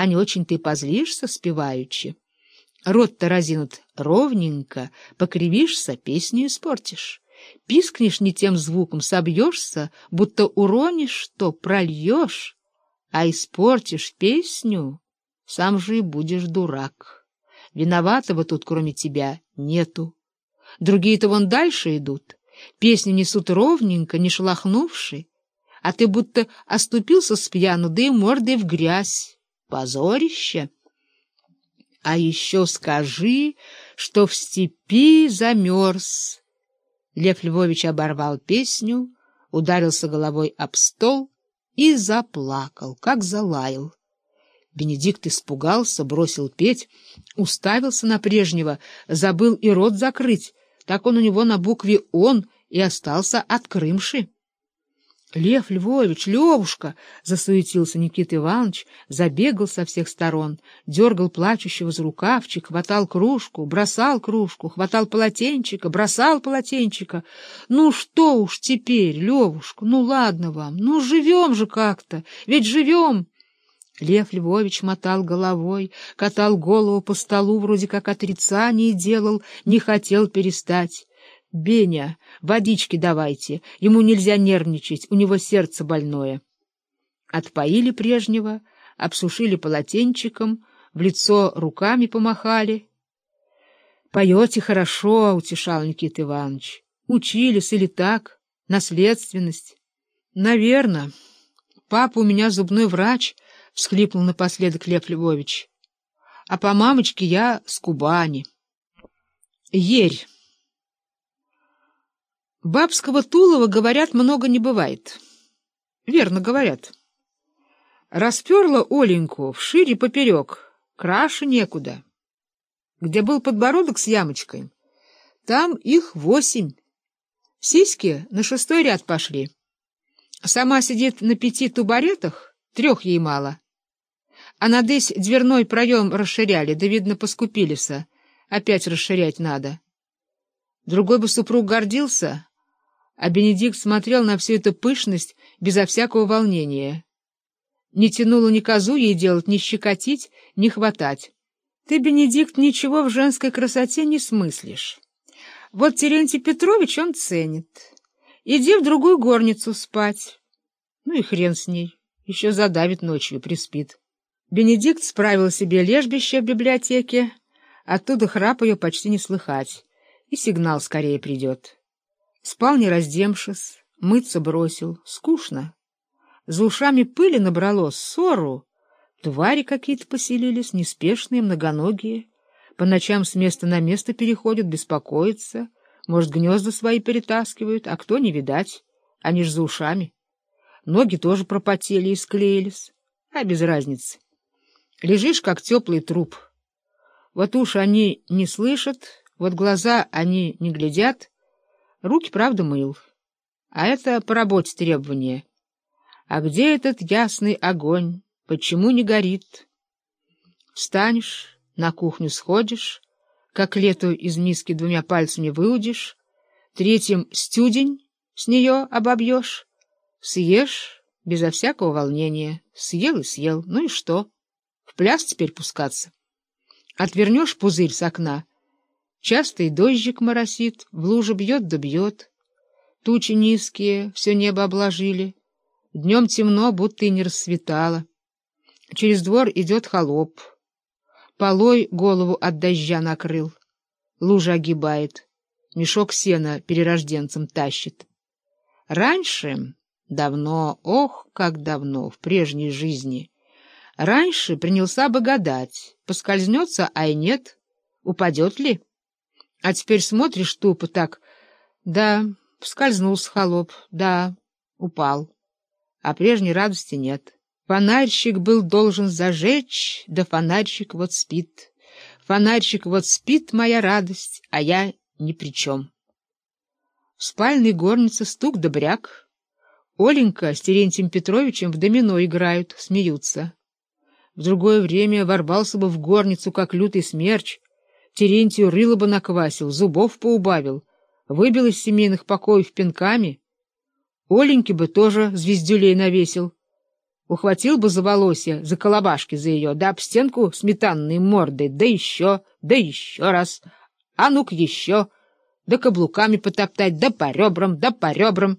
а не очень ты позлишься, спеваючи. Рот-то разинут ровненько, покривишься, песню испортишь. Пискнешь не тем звуком, собьешься, будто уронишь что, прольешь, а испортишь песню, сам же и будешь дурак. Виноватого тут, кроме тебя, нету. Другие-то вон дальше идут, песни несут ровненько, не шелохнувши, а ты будто оступился с пьяну, да и мордой в грязь. Позорище! А еще скажи, что в степи замерз. Лев Львович оборвал песню, ударился головой об стол и заплакал, как залаял. Бенедикт испугался, бросил петь, уставился на прежнего, забыл и рот закрыть, так он у него на букве «он» и остался открымши. — Лев Львович, Левушка! — засуетился Никита Иванович, забегал со всех сторон, дергал плачущего за рукавчик, хватал кружку, бросал кружку, хватал полотенчика, бросал полотенчика. — Ну что уж теперь, Левушка, ну ладно вам, ну живем же как-то, ведь живем! Лев Львович мотал головой, катал голову по столу, вроде как отрицание делал, не хотел перестать. — Беня, водички давайте, ему нельзя нервничать, у него сердце больное. Отпоили прежнего, обсушили полотенчиком, в лицо руками помахали. — Поете хорошо, — утешал Никита Иванович. — Учились или так, наследственность. — Наверно. Папа у меня зубной врач, — всхлипнул напоследок Лев Львович. — А по мамочке я с Кубани. — Ерь. Бабского Тулова, говорят, много не бывает. Верно говорят. Расперла Оленьку вширь и поперек, краше некуда. Где был подбородок с ямочкой, там их восемь. Сиськи на шестой ряд пошли. Сама сидит на пяти тубаретах, трех ей мало. А надысь дверной проем расширяли, да, видно, поскупились. Опять расширять надо. Другой бы супруг гордился, а Бенедикт смотрел на всю эту пышность безо всякого волнения. Не тянуло ни козу ей делать, ни щекотить, ни хватать. Ты, Бенедикт, ничего в женской красоте не смыслишь. Вот Терентий Петрович он ценит. Иди в другую горницу спать. Ну и хрен с ней, еще задавит ночью, приспит. Бенедикт справил себе лежбище в библиотеке, оттуда храп ее почти не слыхать, и сигнал скорее придет. Спал не раздемшись, мыться бросил. Скучно. За ушами пыли набрало ссору. Твари какие-то поселились, неспешные, многоногие. По ночам с места на место переходят, беспокоятся. Может, гнезда свои перетаскивают, а кто не видать. Они ж за ушами. Ноги тоже пропотели и склеились. А без разницы. Лежишь, как теплый труп. Вот уши они не слышат, вот глаза они не глядят, Руки, правда, мыл. А это по работе требование. А где этот ясный огонь? Почему не горит? Встанешь, на кухню сходишь, как лету из миски двумя пальцами выудишь, третьим стюдень с нее обобьешь, съешь безо всякого волнения, съел и съел, ну и что? В пляс теперь пускаться. Отвернешь пузырь с окна — Частый дождик моросит, в луже бьет да бьет. Тучи низкие, все небо обложили. Днем темно, будто и не рассветало. Через двор идет холоп. Полой голову от дождя накрыл. Лужа огибает. Мешок сена перерожденцем тащит. Раньше, давно, ох, как давно, в прежней жизни, раньше принялся бы гадать, поскользнется, а и нет, упадет ли. А теперь смотришь тупо так. Да, скользнулся холоп, да, упал. А прежней радости нет. Фонарщик был должен зажечь, да фонарщик вот спит. Фонарщик вот спит, моя радость, а я ни при чем. В спальной горнице стук да бряк. Оленька с Терентием Петровичем в домино играют, смеются. В другое время ворвался бы в горницу, как лютый смерч, Терентию рыло бы наквасил, зубов поубавил, выбил из семейных покоев пинками. Оленьке бы тоже звездюлей навесил. Ухватил бы за волосья, за колобашки за ее, да об стенку сметанной мордой, да еще, да еще раз, а ну-ка еще, да каблуками потоптать, да по ребрам, да по ребрам.